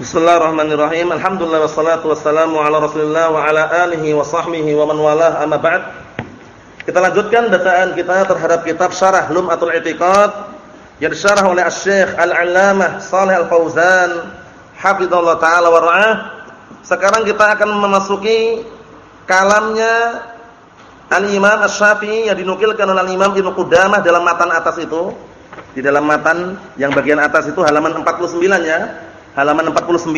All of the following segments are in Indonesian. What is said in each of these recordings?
Bismillahirrahmanirrahim. Alhamdulillah wassalatu wassalamu ala Rasulillah wa ala alihi wa sahbihi wa man walah amma ba'd. Kita lanjutkan bacaan kita terhadap kitab Syarah Lum'atul I'tiqad yang disyarah oleh Asy-Syaikh Al-'Allamah Shalih Al-Fauzan hafizallahu taala wa ra'ah. Sekarang kita akan memasuki kalamnya Al-Imam Asy-Syafi'i yang dinukilkan oleh Al-Imam Ibnu Qudamah dalam matan atas itu. Di dalam matan yang bagian atas itu halaman 49 ya halaman 49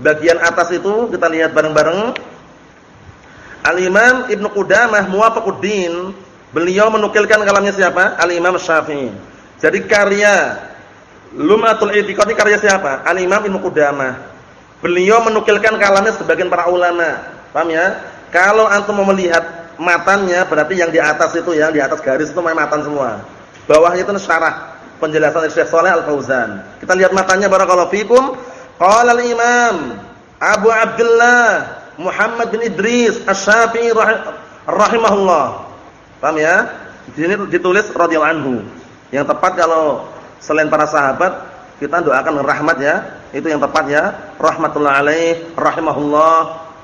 bagian atas itu kita lihat bareng-bareng Al-Imam Ibnu Qudamah Muwafaquddin beliau menukilkan kalamnya siapa? Al-Imam Syafi'i. Jadi karya Lumatul I'tiqad ini karya siapa? Al-Imam Ibnu Qudamah. Beliau menukilkan kalamnya sebagian para ulama. Paham ya? Kalau antum mau melihat matanya berarti yang di atas itu ya, di atas garis itu memang matan semua. Bawahnya itu syarah penjelasan dari Syekh Shalih Al-Fauzan. Kita lihat matanya barakallahu fikum. Qala al-Imam Abu Abdullah Muhammad bin Idris Asy-Syafi'i rahimahullah. Paham ya? Di sini ditulis radhiyallahu anhu. Yang tepat kalau selain para sahabat kita doakan rahmat ya. Itu yang tepat ya. Rahmatullah alaih, rahimahullah,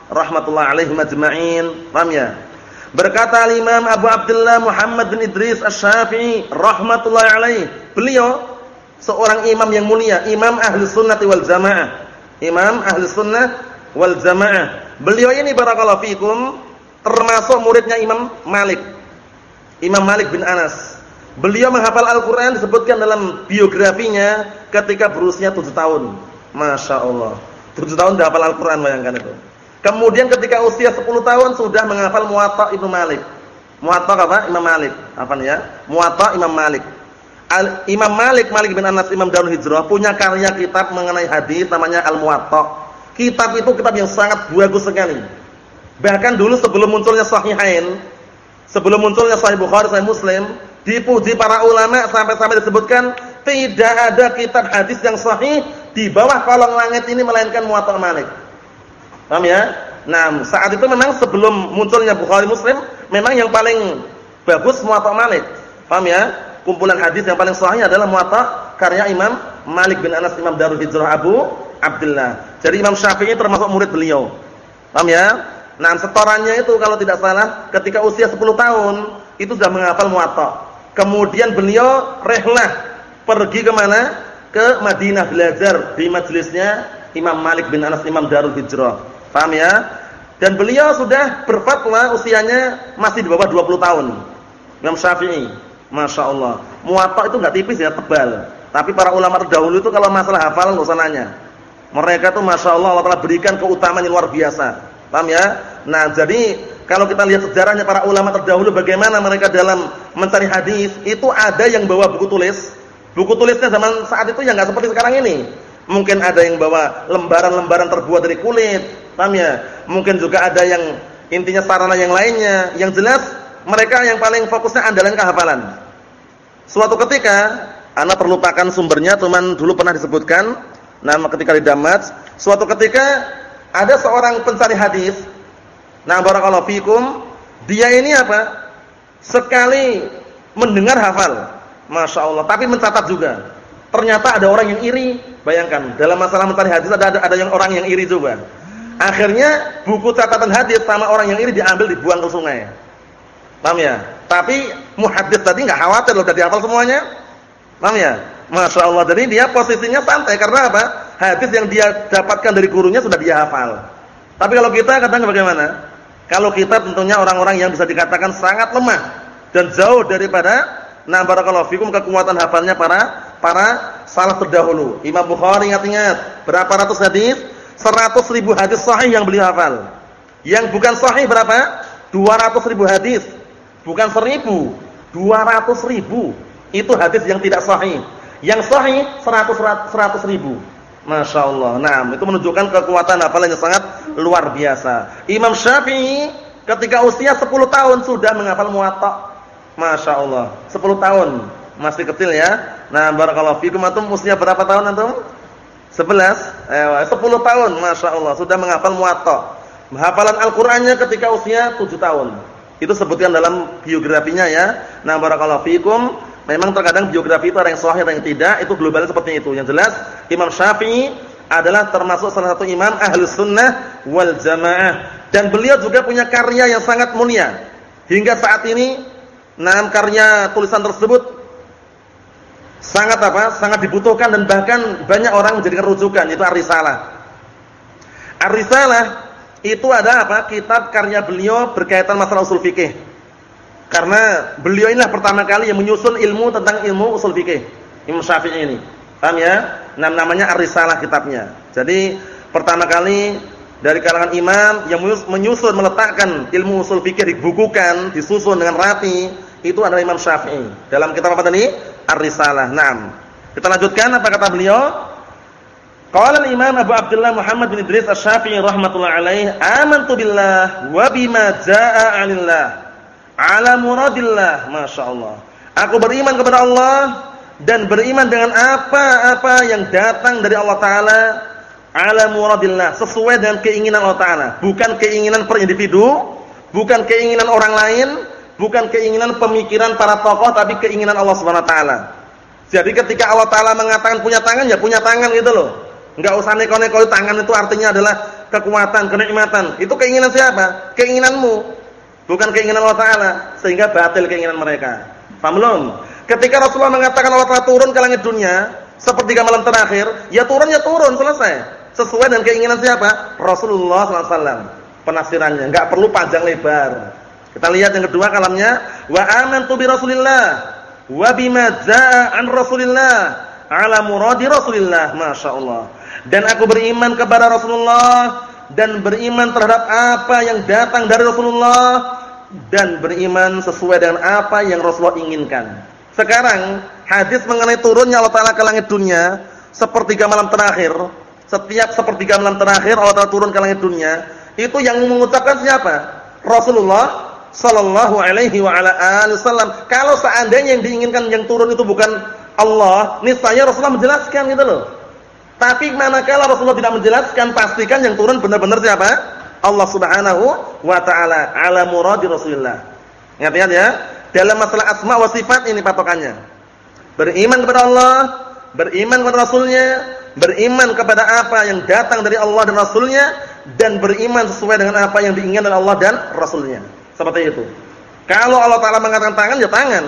rahmatullah alaihi majma'in. Paham ya? Berkata Imam Abu Abdullah Muhammad bin Idris Asy-Syafi'i rahimatullah alaih. Beliau seorang imam yang mulia, imam ahli sunnah wal jamaah. Imam ahli sunnah wal jamaah. Beliau ini barakallahu fikum termasuk muridnya Imam Malik. Imam Malik bin Anas. Beliau menghafal Al-Qur'an disebutkan dalam biografinya ketika berusia 7 tahun. Masya Allah. 7 tahun dah hafal Al-Qur'an bayangkan itu. Kemudian ketika usia 10 tahun sudah menghafal Muwatta Ibnu Malik. Muwatta apa? Imam Malik. Apa ya? Muwatta Imam Malik. Al Imam Malik Malik bin Anas Imam Darul Hijrah punya karya kitab mengenai hadis namanya Al Muwatta. Kitab itu kitab yang sangat bagus sekali. Bahkan dulu sebelum munculnya Sahihain, sebelum munculnya Sahih Bukhari, Sahih Muslim, dipuji para ulama sampai-sampai disebutkan tidak ada kitab hadis yang sahih di bawah kolong langit ini melainkan Muwatta Malik. Paham ya? Nah, saat itu memang sebelum munculnya Bukhari Muslim, memang yang paling bagus Muwatta Malik. Paham ya? Kumpulan hadis yang paling sahih adalah Muwatta karya Imam Malik bin Anas Imam Darul Hijrah Abu Abdullah. Jadi Imam Syafi'i termasuk murid beliau. Paham ya? Nah, setorannya itu kalau tidak salah ketika usia 10 tahun itu sudah menghafal Muwatta. Kemudian beliau rehlah pergi ke mana? Ke Madinah belajar di majelisnya Imam Malik bin Anas Imam Darul Hijrah. Paham ya? Dan beliau sudah berfatwa usianya masih di bawah 20 tahun. Imam Syafi'i. Masya Allah. Muwatta itu enggak tipis ya, tebal. Tapi para ulama terdahulu itu kalau masalah hafalan enggak usah nanya. Mereka tuh Masya Allah Allah telah berikan keutamaan yang luar biasa. Paham ya? Nah jadi kalau kita lihat sejarahnya para ulama terdahulu bagaimana mereka dalam mencari hadis itu ada yang bawa buku tulis. Buku tulisnya zaman saat itu yang enggak seperti sekarang ini. Mungkin ada yang bawa lembaran-lembaran terbuat dari kulit, Paham ya? Mungkin juga ada yang intinya sarana yang lainnya. Yang jelas mereka yang paling fokusnya andalan kehafalan. Suatu ketika, anak terlupakan sumbernya, cuman dulu pernah disebutkan nama ketika di Damas, suatu ketika ada seorang pencari hadis. Nah, barakallahu fikum, dia ini apa? Sekali mendengar hafal. Masya Allah, tapi mencatat juga. Ternyata ada orang yang iri. Bayangkan, dalam masalah mencari hadis ada ada, ada yang orang yang iri juga. Akhirnya buku catatan hadis sama orang yang ini diambil dibuang ke sungai. Paham ya? Tapi muhaddis tadi enggak khawatir loh udah dihafal semuanya. Paham ya? Masya Allah. Jadi dia posisinya santai karena apa? Hadis yang dia dapatkan dari gurunya sudah dia hafal. Tapi kalau kita katakan bagaimana? Kalau kita tentunya orang-orang yang bisa dikatakan sangat lemah dan jauh daripada nah barakallahu fikum kekuatan hafalnya para para salaf terdahulu. Imam Bukhari ingat-ingat berapa ratus hadis? 100 ribu hadis sahih yang beliau hafal. Yang bukan sahih berapa? 200 ribu hadis. Bukan 1000, 200 ribu. Itu hadis yang tidak sahih. Yang sahih 100 100 ribu. Masya Allah. Nah, itu menunjukkan kekuatan hafalan yang sangat luar biasa. Imam Syafi'i ketika usia 10 tahun sudah menghafal muwatta. Masya Allah. 10 tahun. Masih kecil ya. Nah, barakallahu fikum antum usia berapa tahun antum? 11, eh 10 tahun Masya Allah sudah menghafal muwatta. Hafalan Al-Qur'annya ketika usia 7 tahun. Itu sebutkan dalam biografinya ya. Nah, barakallahu fikum, memang terkadang biografi itu ada yang sahih ada yang tidak, itu globalnya seperti itu. Yang jelas Imam Syafi'i adalah termasuk salah satu imam Ahlus Sunnah wal Jamaah dan beliau juga punya karya yang sangat mulia. Hingga saat ini enam karya tulisan tersebut sangat apa? sangat dibutuhkan dan bahkan banyak orang menjadikan rujukan itu Ar-Risalah. Ar-Risalah itu ada apa? kitab karya beliau berkaitan masalah usul fikih. Karena beliau inilah pertama kali yang menyusun ilmu tentang ilmu usul fikih. Imam Syafi'i ini. Paham ya? Nam namanya Ar-Risalah kitabnya. Jadi pertama kali dari kalangan imam yang menyusun meletakkan ilmu usul fikih dibukukan, disusun dengan rapi, itu adalah Imam Syafi'i. Dalam kitab apa tadi? Ar-Risalah. Naam. Kita lanjutkan apa kata beliau? Qala al-Imam Abu Abdullah Muhammad bin Idris Asy-Syafi'i rahimatullah alaih, "Amantu billah wa bima jaa'a 'anillah ala muradillah." Masyaallah. Aku beriman kepada Allah dan beriman dengan apa-apa yang datang dari Allah taala ala muradillah, sesuai dengan keinginan Allah taala, bukan keinginan per individu, bukan keinginan orang lain, bukan keinginan pemikiran para tokoh tapi keinginan Allah Subhanahu wa taala. Jadi ketika Allah taala mengatakan punya tangan ya punya tangan gitu loh. Enggak usah neko-neko tangan itu artinya adalah kekuatan, kenikmatan. Itu keinginan siapa? Keinginanmu. Bukan keinginan Allah taala, sehingga batil keinginan mereka. Paham? Ketika Rasulullah mengatakan Allah Taala turun ke langit dunia seperti malam terakhir, ya turun ya turun selesai. Sesuai dengan keinginan siapa? Rasulullah SAW. Penafsirannya enggak perlu panjang lebar. Kita lihat yang kedua kalamnya wa amantu bi Rasulillah wa bima an Rasulillah ala muradi Rasulillah. Masyaallah. Dan aku beriman kepada Rasulullah dan beriman terhadap apa yang datang dari Rasulullah dan beriman sesuai dengan apa yang Rasulullah inginkan. Sekarang hadis mengenai turunnya Allah Taala ke langit dunia sepertiga malam terakhir, setiap sepertiga malam terakhir Allah Taala turun ke langit dunia, itu yang mengucapkan siapa? Rasulullah sallallahu alaihi wa ala alihi wasallam. Kalau seandainya yang diinginkan yang turun itu bukan Allah, niscaya Rasulullah menjelaskan gitu loh. Tapi manakala Rasulullah tidak menjelaskan, pastikan yang turun benar-benar siapa? Allah Subhanahu wa taala ala muradi Rasulullah. Ingat-ingat ya. Dalam masalah asma wa sifat ini patokannya. Beriman kepada Allah, beriman kepada Rasulnya, beriman kepada apa yang datang dari Allah dan Rasulnya, dan beriman sesuai dengan apa yang diinginkan oleh Allah dan Rasulnya. Seperti itu. Kalau Allah Ta'ala mengatakan tangan, ya tangan.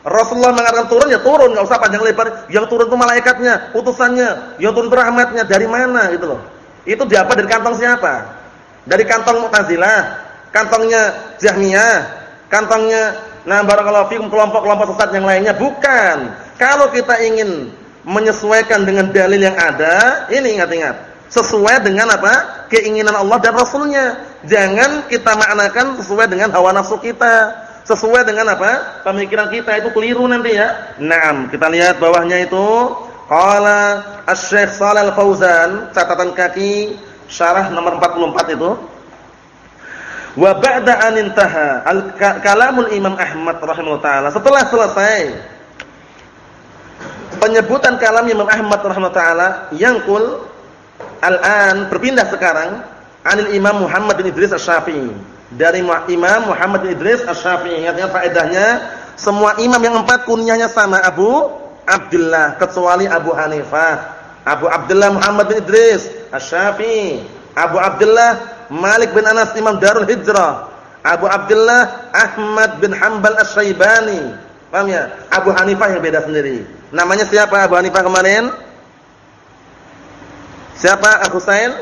Rasulullah mengatakan turun, ya turun. Gak usah panjang lebar. Yang turun itu malaikatnya, utusannya. Yang turun itu rahmatnya. Dari mana gitu loh. Itu diapa dari kantong siapa? Dari kantong Mu'tazilah, kantongnya Jahmiyah, kantongnya Nah, barakallahu fikum kelompok-kelompok sesat yang lainnya bukan. Kalau kita ingin menyesuaikan dengan dalil yang ada, ini ingat-ingat. Sesuai dengan apa? Keinginan Allah dan Rasulnya. Jangan kita maknakan sesuai dengan hawa nafsu kita. Sesuai dengan apa? Pemikiran kita itu keliru nanti ya. Naam, kita lihat bawahnya itu qala Asy-Syaikh Shalal Fauzan, catatan kaki syarah nomor 44 itu. Wa ba'da an intaha kalamul Imam Ahmad rahimahullah taala. Setelah selesai penyebutan kalam Imam Ahmad rahimahullah taala, yangkul al-an berpindah sekarang anil Imam Muhammad bin Idris Asy-Syafi'i. Dari Imam Muhammad bin Idris Asy-Syafi'i. Ingatnya faedahnya semua imam yang empat kunyahnya sama Abu Abdullah kecuali Abu Hanifah. Abu Abdullah Muhammad bin Idris Asy-Syafi'i. Abu Abdullah Malik bin Anas Imam Darul Hijrah, Abu Abdullah Ahmad bin Hanbal Asy-Syaibani. Paham ya? Abu Hanifah yang beda sendiri. Namanya siapa Abu Hanifah kemarin? Siapa Abu Husain?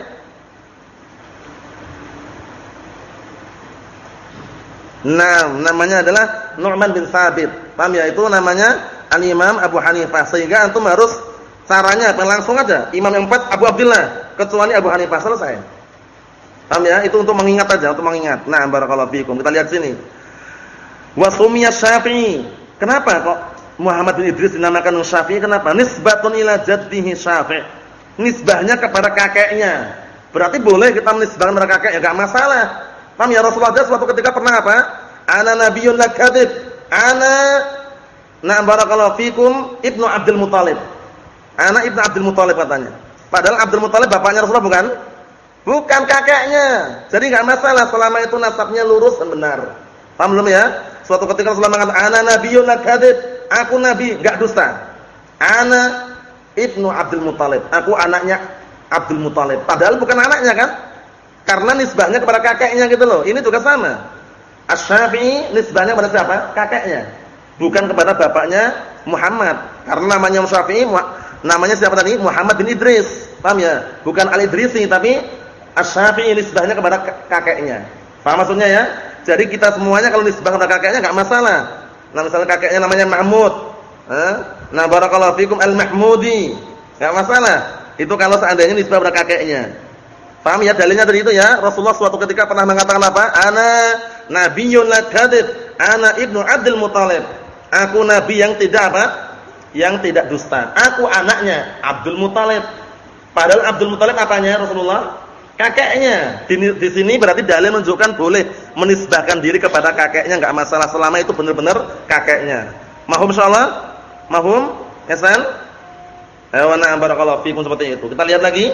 Nah, namanya adalah Nu'man bin Sabit. Paham ya? Itu namanya Al-Imam Abu Hanifah. Sehingga antum harus caranya langsung aja. Imam yang empat Abu Abdullah, kecuali Abu Hanifah selesai. Paham ya? Itu untuk mengingat aja, untuk mengingat. Nah, barakallahu fikum. Kita lihat sini. Wa sumiyya Syafi'i. Kenapa kok Muhammad bin Idris dinamakan Syafi'i? Kenapa? Nisbatun ila jaddihi Syafi'. Nisbahnya kepada kakeknya. Berarti boleh kita menisbahkan kepada kakek ya enggak masalah. Paham ya Rasulullah suatu ketika pernah apa? Ana nabiyyun la kadhib. Ana na barakallahu fikum Ibnu Abdul Muthalib. Ana Ibnu Abdul Muthalib katanya. Padahal Abdul Muthalib bapaknya Rasulullah bukan? Bukan kakeknya. Jadi enggak masalah selama itu nasabnya lurus dan benar. Paham belum ya? Suatu ketika Rasulullah mengatakan, "Ana nabiyyun la kadhib." Aku nabi, enggak dusta. Ana Ibnu Abdul Muthalib. Aku anaknya Abdul Muthalib. Padahal bukan anaknya kan? Karena nisbahnya kepada kakeknya gitu loh. Ini juga sama. Asy-Syafi'i nisbahnya kepada siapa? Kakeknya. Bukan kepada bapaknya Muhammad. Karena namanya Syafi'i namanya siapa tadi? Muhammad bin Idris. Paham ya? Bukan Al-Idrisi tapi Asy-Syafi'i nisbahnya kepada kakeknya. Paham maksudnya ya? Jadi kita semuanya kalau nisbah kepada kakeknya enggak masalah. Nah, misalnya kakeknya namanya Mahmud. Eh? Nah, barakallahu fikum Al-Mahmudi. Enggak masalah. Itu kalau seandainya nisbah kepada kakeknya. Paham ya dalilnya tadi itu ya? Rasulullah suatu ketika pernah mengatakan apa? Ana nabiyyun la kadhib, ana ibnu Abdul Muthalib. Aku nabi yang tidak apa? Yang tidak dusta. Aku anaknya Abdul Muthalib. Padahal Abdul Muthalib apanya Rasulullah? Kakeknya. Di, di sini berarti dalil menunjukkan boleh menisbahkan diri kepada kakeknya enggak masalah selama itu benar-benar kakeknya. Mahum insyaallah? Mahum? Hasan? Ayo na barakallahu fikum seperti itu. Kita lihat lagi.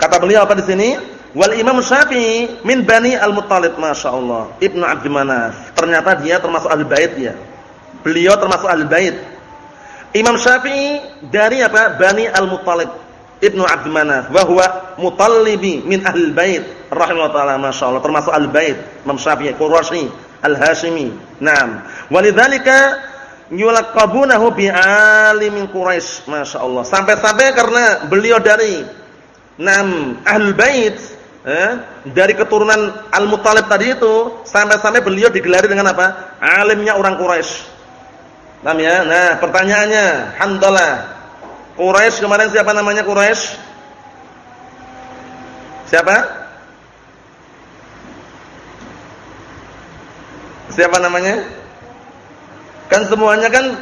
Kata beliau apa di sini? Wal Imam Syafi'i min Bani Al-Muttalib, masyaallah. Ibnu Abdul Manaf. Ternyata dia termasuk ahli bait ya. Beliau termasuk ahli bait. Imam Syafi'i dari apa? Bani Al-Muttalib. Ibnu Abdul Manaf wa huwa mutallibi min ahli bait rahimahullah taala masyaallah termasuk ahli bait Imam Syafi'i Quraisy Al-Hashimi. Naam. Walidzalika yulaqabunahu bi alimin Quraisy, masyaallah. Sampai-sampai karena beliau dari Nam Ahlul Bait eh, dari keturunan Al-Muttalib tadi itu sampai-sampai beliau digelari dengan apa? Alimnya orang Quraisy. Paham ya? Nah, pertanyaannya, Hamdalah. Quraisy kemarin siapa namanya Quraisy? Siapa? Siapa namanya? Kan semuanya kan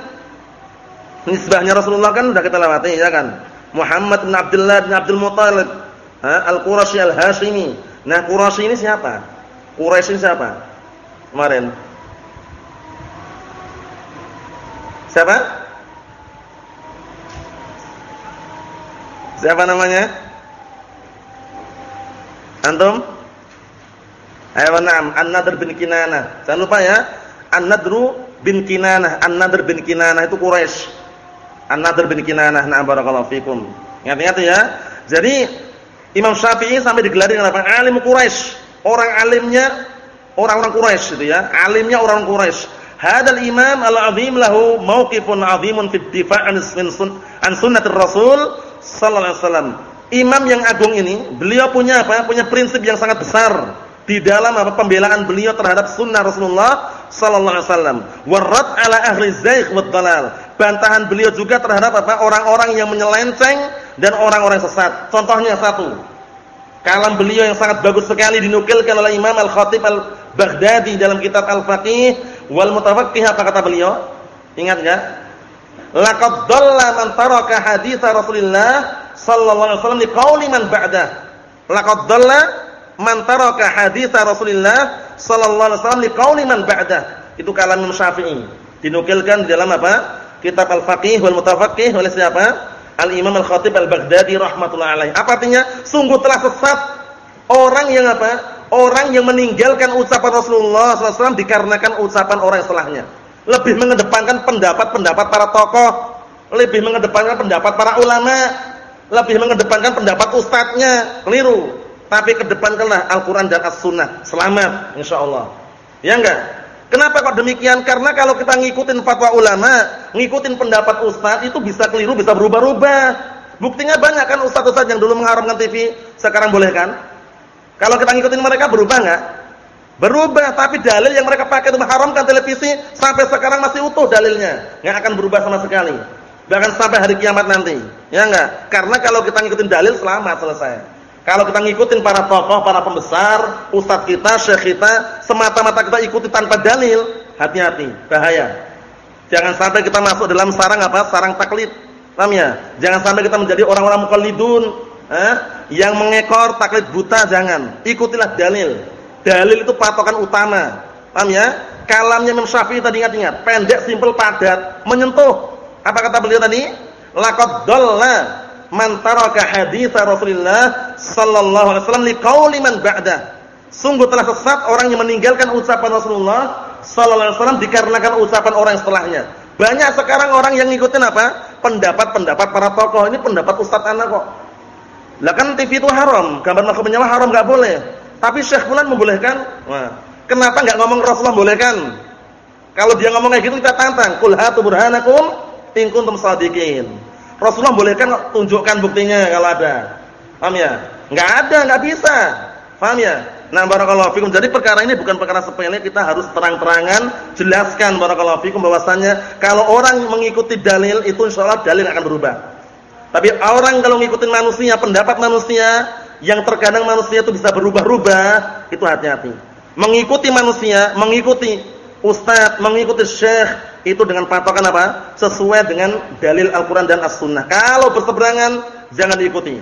nisbahnya Rasulullah kan sudah kita lewati ya kan? Muhammad bin Abdullah bin Abdul Muthalib, Al-Qurashi Al-Hashimi. Nah, Qurashi ini siapa? Quraisy ini siapa? Kemarin. Siapa? Siapa namanya? Antum? Ayo na'am, An-Nadr bin Kinanah. Jangan lupa ya, An-Nadru bin Kinanah, An-Nadr bin Kinanah itu Quraisy. An-Nadhr bin Kinanah, na'am barakallahu fikum. Ingat-ingat ya. Jadi Imam Syafi'i sampai digelari dengan apa? Alim Quraisy. Orang alimnya orang-orang Quraisy itu ya. Alimnya orang Quraisy. Hadal imam al-azim lahu mauqifun 'azimun fi difa' an sunnatir rasul sallallahu alaihi wasallam. Imam yang agung ini, beliau punya apa? Punya prinsip yang sangat besar di dalam apa pembelaan beliau terhadap sunnah Rasulullah sallallahu alaihi wasallam. Warad ala ahli zaigh wad dalal bantahan beliau juga terhadap apa orang-orang yang menyelenceng dan orang-orang sesat. Contohnya satu, kalam beliau yang sangat bagus sekali dinukilkan oleh Imam Al-Khatib Al-Baghdadi dalam kitab Al-Faqih wal Mutafaqqih apa kata beliau? Ingat enggak? Laqad dhalla man taraka hadits Rasulullah sallallahu alaihi wasallam liqauli man ba'dah. Laqad dhalla man taraka hadits Rasulullah sallallahu alaihi wasallam liqauli man ba'dah. Itu kalam Imam Syafi'i. Dinukilkan di dalam apa? kitab Al-Faqih wal Mutafaqih oleh siapa? Al-Imam Al-Khatib Al-Baghdadi rahmatullah alaih. Apa artinya? Sungguh telah sesat orang yang apa? Orang yang meninggalkan ucapan Rasulullah SAW dikarenakan ucapan orang setelahnya. Lebih mengedepankan pendapat-pendapat para tokoh, lebih mengedepankan pendapat para ulama, lebih mengedepankan pendapat ustadznya, keliru. Tapi kedepankanlah Al-Quran dan As-Sunnah. Selamat, insya Allah. Ya enggak? Kenapa kok demikian? Karena kalau kita ngikutin fatwa ulama, ngikutin pendapat ustaz itu bisa keliru, bisa berubah-ubah. Buktinya banyak kan ustaz-ustaz yang dulu mengharamkan TV, sekarang boleh kan? Kalau kita ngikutin mereka berubah enggak? Berubah, tapi dalil yang mereka pakai untuk mengharamkan televisi sampai sekarang masih utuh dalilnya. Enggak akan berubah sama sekali. Bahkan sampai hari kiamat nanti. Ya enggak? Karena kalau kita ngikutin dalil selamat selesai. Kalau kita ngikutin para tokoh, para pembesar, ustadz kita, syekh kita, semata-mata kita ikuti tanpa dalil, hati-hati, bahaya. Jangan sampai kita masuk dalam sarang apa? Sarang taklid. Paham ya? Jangan sampai kita menjadi orang-orang mukallidun, eh, yang mengekor taklid buta, jangan. Ikutilah dalil. Dalil itu patokan utama. Paham ya? Kalamnya Imam Syafi'i tadi ingat-ingat, pendek, simpel, padat, menyentuh. Apa kata beliau tadi? Laqad dhalla man taraka hadits Rasulullah sallallahu alaihi wasallam liqauli man ba'da. Sungguh telah sesat orang yang meninggalkan ucapan Rasulullah sallallahu alaihi wasallam dikarenakan ucapan orang setelahnya. Banyak sekarang orang yang ngikutin apa? Pendapat-pendapat para tokoh. Ini pendapat ustaz anak kok. Lah kan TV itu haram, gambar makhluk menyala haram enggak boleh. Tapi Syekh Fulan membolehkan. Wah, kenapa enggak ngomong Rasulullah bolehkan? Kalau dia ngomong kayak gitu kita tantang, "Qul hatu burhanakum in kuntum shadiqin." Rasulullah bolehkan tunjukkan buktinya kalau ada. Paham ya? Enggak ada, enggak bisa. Paham ya? Nah, barakallahu fikum. Jadi perkara ini bukan perkara sepele, kita harus terang-terangan jelaskan barakallahu fikum bahwasannya kalau orang mengikuti dalil itu insyaallah dalil akan berubah. Tapi orang kalau mengikuti manusia, pendapat manusia yang terkadang manusia itu bisa berubah-ubah, itu hati-hati. Mengikuti manusia, mengikuti ustaz, mengikuti syekh itu dengan patokan apa? Sesuai dengan dalil Al-Qur'an dan As-Sunnah. Kalau berseberangan jangan diikuti.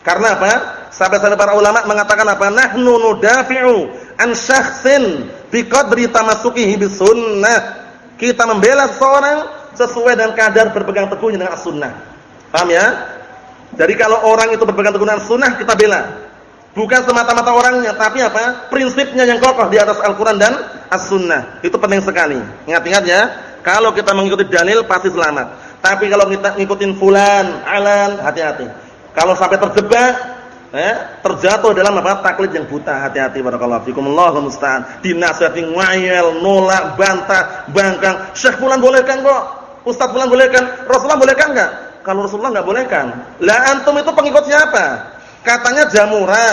Karena apa? Sahabat-sahabat para ulama mengatakan apa? Nahnu nudafi'u an syakhsin biqadri tamassukihi bisunnah. Kita membela seseorang sesuai dengan kadar berpegang teguhnya dengan as-sunnah. Paham ya? Jadi kalau orang itu berpegang teguh dengan sunnah kita bela. Bukan semata-mata orangnya, tapi apa? Prinsipnya yang kokoh di atas Al-Qur'an dan As-Sunnah. Itu penting sekali. Ingat-ingat ya, kalau kita mengikuti dalil pasti selamat. Tapi kalau kita ngikutin fulan, alan, hati-hati. Kalau sampai terjebak, eh, terjatuh dalam apa? Taklid yang buta. Hati-hati barakallahu fikum. Allahu musta'an. Dinasihati ngayel, nolak, bantah, bangkang. Syekh fulan bolehkan kok. Ustaz fulan bolehkan. Rasulullah bolehkan enggak? Kalau Rasulullah enggak bolehkan. Lah antum itu pengikut siapa? Katanya jamura,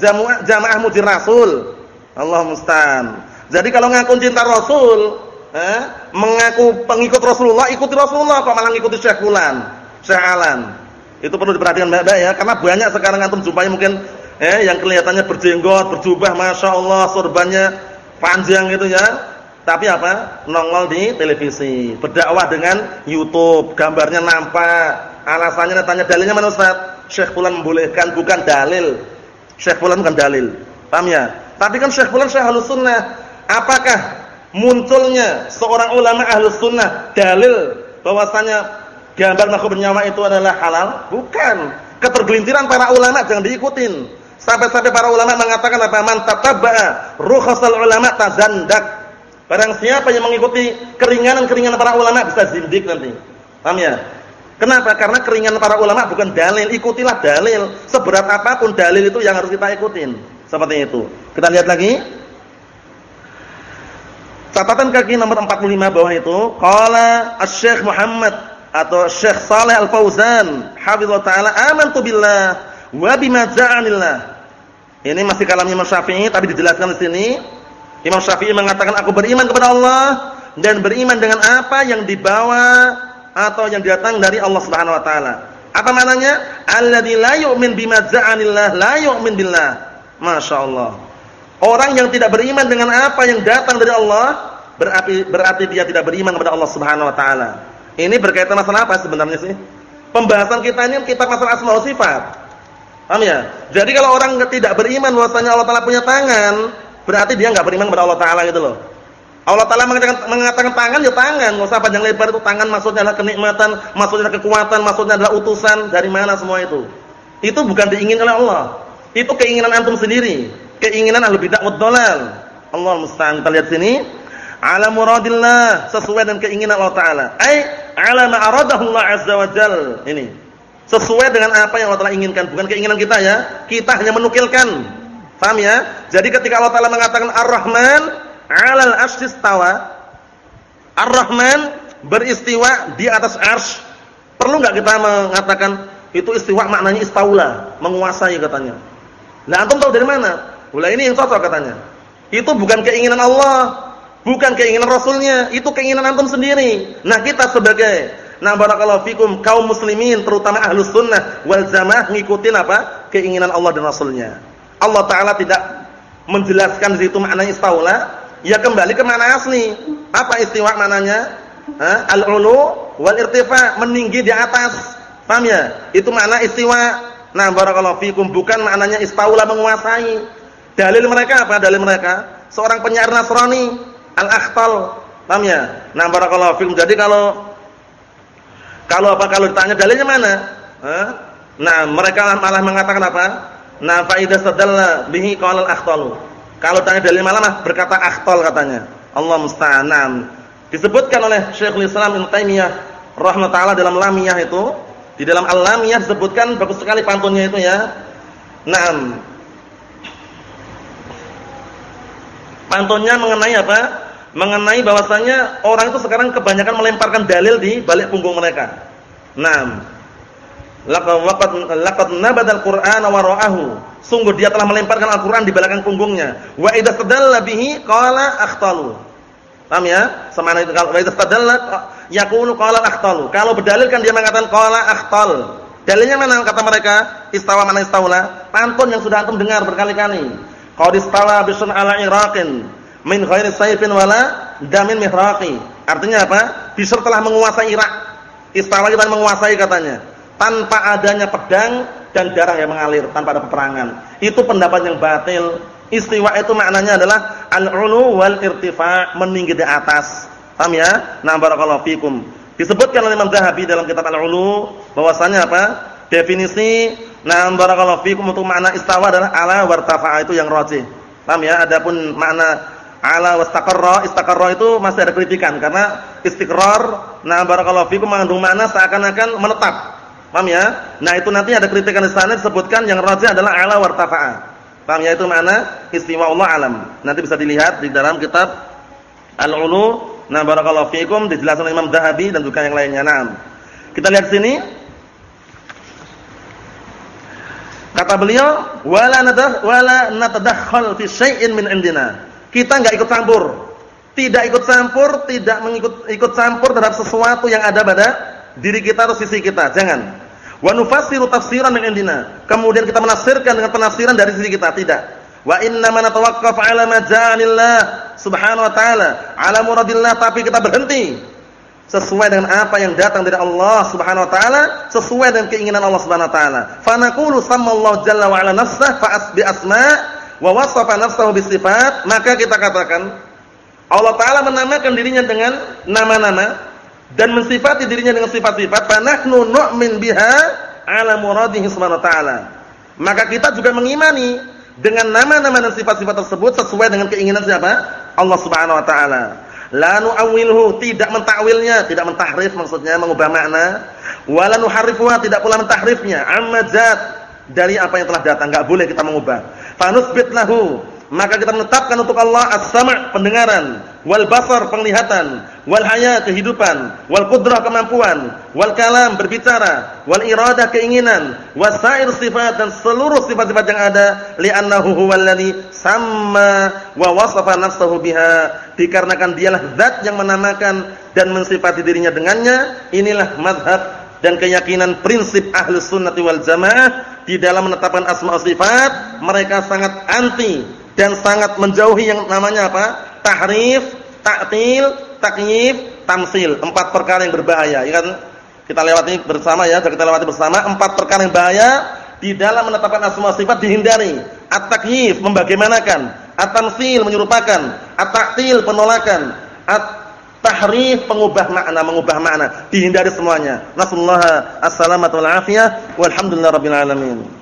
jamaah jamaah mudir Rasul. Allah musta'an. Jadi kalau ngaku cinta Rasul, eh, mengaku pengikut Rasulullah, ikuti Rasulullah kok malah ngikuti Syekh Fulan, Syekh Alan. Itu perlu diperhatikan baik-baik ya, karena banyak sekarang antum jumpai mungkin eh yang kelihatannya berjenggot, berjubah, masya Allah, sorbannya panjang gitu ya. Tapi apa? Nongol di televisi, berdakwah dengan YouTube, gambarnya nampak. Alasannya tanya dalilnya mana Ustaz? Syekh Fulan membolehkan, bukan dalil. Syekh Fulan bukan dalil. Paham ya? Tapi kan Syekh Fulan Syekh Ahlus Sunnah. Apakah munculnya seorang ulama Ahlus Sunnah dalil bahwasanya gambar makhluk bernyawa itu adalah halal? Bukan. Ketergelintiran para ulama jangan diikutin. Sampai-sampai para ulama mengatakan apa? Man tatabba'a rukhsal ulama tazandak. Barang siapa yang mengikuti keringanan-keringanan para ulama bisa zindik nanti. Paham ya? Kenapa? Karena keringanan para ulama bukan dalil, ikutilah dalil. Seberat apa pun dalil itu yang harus kita ikutin. Seperti itu. Kita lihat lagi. Catatan kaki nomor 45 bawah itu, qala Asy-Syaikh Muhammad atau Syekh Saleh Al-Fauzan hafizallahu taala amantu billah wa bima ja'anillah. Ini masih kalamnya Imam Syafi'i tapi dijelaskan di sini. Imam Syafi'i mengatakan aku beriman kepada Allah dan beriman dengan apa yang dibawa atau yang datang dari Allah Subhanahu wa taala. Apa maknanya? Alladzi la yu'min bima ja'anillah la yu'min billah. Masyaallah. Orang yang tidak beriman dengan apa yang datang dari Allah berarti berarti dia tidak beriman kepada Allah Subhanahu wa taala. Ini berkaitan masalah apa sebenarnya sih? Pembahasan kita ini kita masalah asma sifat. Paham ya? Jadi kalau orang tidak beriman bahwasanya Allah Taala punya tangan, berarti dia enggak beriman kepada Allah Taala gitu loh. Allah Taala mengatakan, mengatakan tangan ya tangan, enggak usah panjang lebar itu tangan maksudnya adalah kenikmatan, maksudnya adalah kekuatan, maksudnya adalah utusan, dari mana semua itu? Itu bukan diinginkan oleh Allah. Itu keinginan antum sendiri, keinginan ahli bidah wad. Allah musta'an. Kita lihat sini ala muradillah sesuai dengan keinginan Allah taala. Ai ala ma aradahu Allah azza wa jal. Ini. Sesuai dengan apa yang Allah taala inginkan, bukan keinginan kita ya. Kita hanya menukilkan. Paham ya? Jadi ketika Allah taala mengatakan Ar-Rahman 'alal 'arsy istawa. Ar-Rahman beristiwa di atas arsy. Perlu enggak kita mengatakan itu istiwa maknanya istaula, menguasai katanya. Nah, antum tahu dari mana? Ulah ini cocok katanya. Itu bukan keinginan Allah, Bukan keinginan Rasulnya, itu keinginan antum sendiri. Nah kita sebagai, nah barakallahu fikum, kaum muslimin, terutama ahlus sunnah wal jamaah, ngikutin apa? Keinginan Allah dan Rasulnya. Allah Ta'ala tidak menjelaskan di situ makna istaula, ya kembali ke mana asli. Apa istiwa maknanya? Al-ulu wal irtifa, meninggi di atas. Paham ya? Itu makna istiwa. Nah barakallahu fikum, bukan maknanya istaula menguasai. Dalil mereka apa? Dalil mereka seorang penyair Nasrani Al-akhtal. Paham ya? Nah, barakallahu fikum. Jadi kalau kalau apa kalau ditanya dalilnya mana? Nah, mereka malah mengatakan apa? Nah, fa idza sadalla bihi qala al-akhtalu. Kalau tanya dalil malah berkata akhtal katanya. Allah musta'an. Disebutkan oleh Syekhul Islam Ibnu Taimiyah rahimahullah dalam Lamiyah itu Di dalam Al-Lamiyah disebutkan bagus sekali pantunnya itu ya. Naam. Pantunnya mengenai apa? Mengenai bahwasanya orang itu sekarang kebanyakan melemparkan dalil di balik punggung mereka. Naam. Laqad laqad nabadal Qur'ana wa ra'ahu. Sungguh dia telah melemparkan Al-Qur'an di belakang punggungnya. Wa idza tadalla bihi qala akhtalu. Paham ya? Semana itu kalau idza tadalla yaqulu qala akhtalu. Kalau berdalilkan dia mengatakan qala akhtal. Dalilnya mana kata mereka? Istawa mana istaula? Pantun yang sudah antum dengar berkali-kali. Qad istawa bisun ala iraqin min ghairi sayfin wala damin mihraqi. Artinya apa? Bishr telah menguasai Irak. Istawa itu menguasai katanya tanpa adanya pedang dan darah yang mengalir tanpa ada peperangan. Itu pendapat yang batil. Istiwa itu maknanya adalah al-ulu wal irtifa, meninggi di atas. Paham ya? Nah, barakallahu fikum. Disebutkan oleh Imam Zahabi dalam kitab Al-Ulu bahwasanya apa? Definisi nah barakallahu fikum untuk makna istawa adalah ala wartafa'a itu yang rajih. Paham ya? Adapun makna ala wastaqarra, istaqarra itu masih ada kritikan karena istiqrar nah barakallahu fikum mengandung makna seakan-akan menetap. Paham ya? Nah, itu nanti ada kritikan di sana disebutkan yang rajih adalah ala wartafa'a. Paham ya itu mana? Istiwa Allah alam. Nanti bisa dilihat di dalam kitab Al-Ulu. Nah, barakallahu fiikum dijelaskan Imam Zahabi dan juga yang lainnya. Nah, kita lihat sini. Kata beliau, wala nadah wala natadakhal fi syai'in min indina. Kita enggak ikut campur. Tidak ikut campur, tidak mengikut ikut campur terhadap sesuatu yang ada pada diri kita atau sisi kita. Jangan. Wa nufassiru tafsiran min indina. Kemudian kita menafsirkan dengan penafsiran dari sisi kita, tidak. Wa inna man natawaqqaf 'ala majalillah subhanahu wa ta'ala, 'ala muradillah, tapi kita berhenti sesuai dengan apa yang datang dari Allah Subhanahu wa taala, sesuai dengan keinginan Allah Subhanahu wa taala. Fa naqulu sammallahu jalla wa 'ala fa asbi asma wa wasafa nafsahu bisifat, maka kita katakan Allah taala menamakan dirinya dengan nama-nama dan mensifati dirinya dengan sifat-sifat. Fanahnu nu'min biha ala muradihi subhanahu wa ta'ala. Maka kita juga mengimani dengan nama-nama dan sifat-sifat tersebut sesuai dengan keinginan siapa? Allah subhanahu wa ta'ala la nu'awwilhu tidak mentakwilnya tidak mentahrif maksudnya mengubah makna. Wala nuharrifuha tidak pula mentahrifnya. Amma dari apa yang telah datang enggak boleh kita mengubah. Fanusbit lahu maka kita menetapkan untuk Allah as-sam' pendengaran, wal basar penglihatan, wal haya kehidupan, wal qudrah kemampuan, wal kalam berbicara, wal iradah keinginan, wasair sifat dan seluruh sifat-sifat yang ada li'annahu huwal ladzi samma wa wasafa nafsahu biha dikarenakan dialah zat yang menamakan dan mensifati dirinya dengannya inilah mazhab dan keyakinan prinsip ahlus sunnati wal jamaah di dalam menetapkan asma sifat mereka sangat anti dan sangat menjauhi yang namanya apa? Tahrif, ta'til, takyif, tamsil. Empat perkara yang berbahaya. Ya kan? Kita lewati bersama ya, kita lewati bersama empat perkara yang bahaya di dalam menetapkan asma sifat dihindari. At-takyif membagaimanakan, at-tamsil menyerupakan, at-ta'til penolakan, at-tahrif pengubah makna, mengubah makna, dihindari semuanya. Nasallahu as-salamata wal afiyah walhamdulillahirabbil alamin.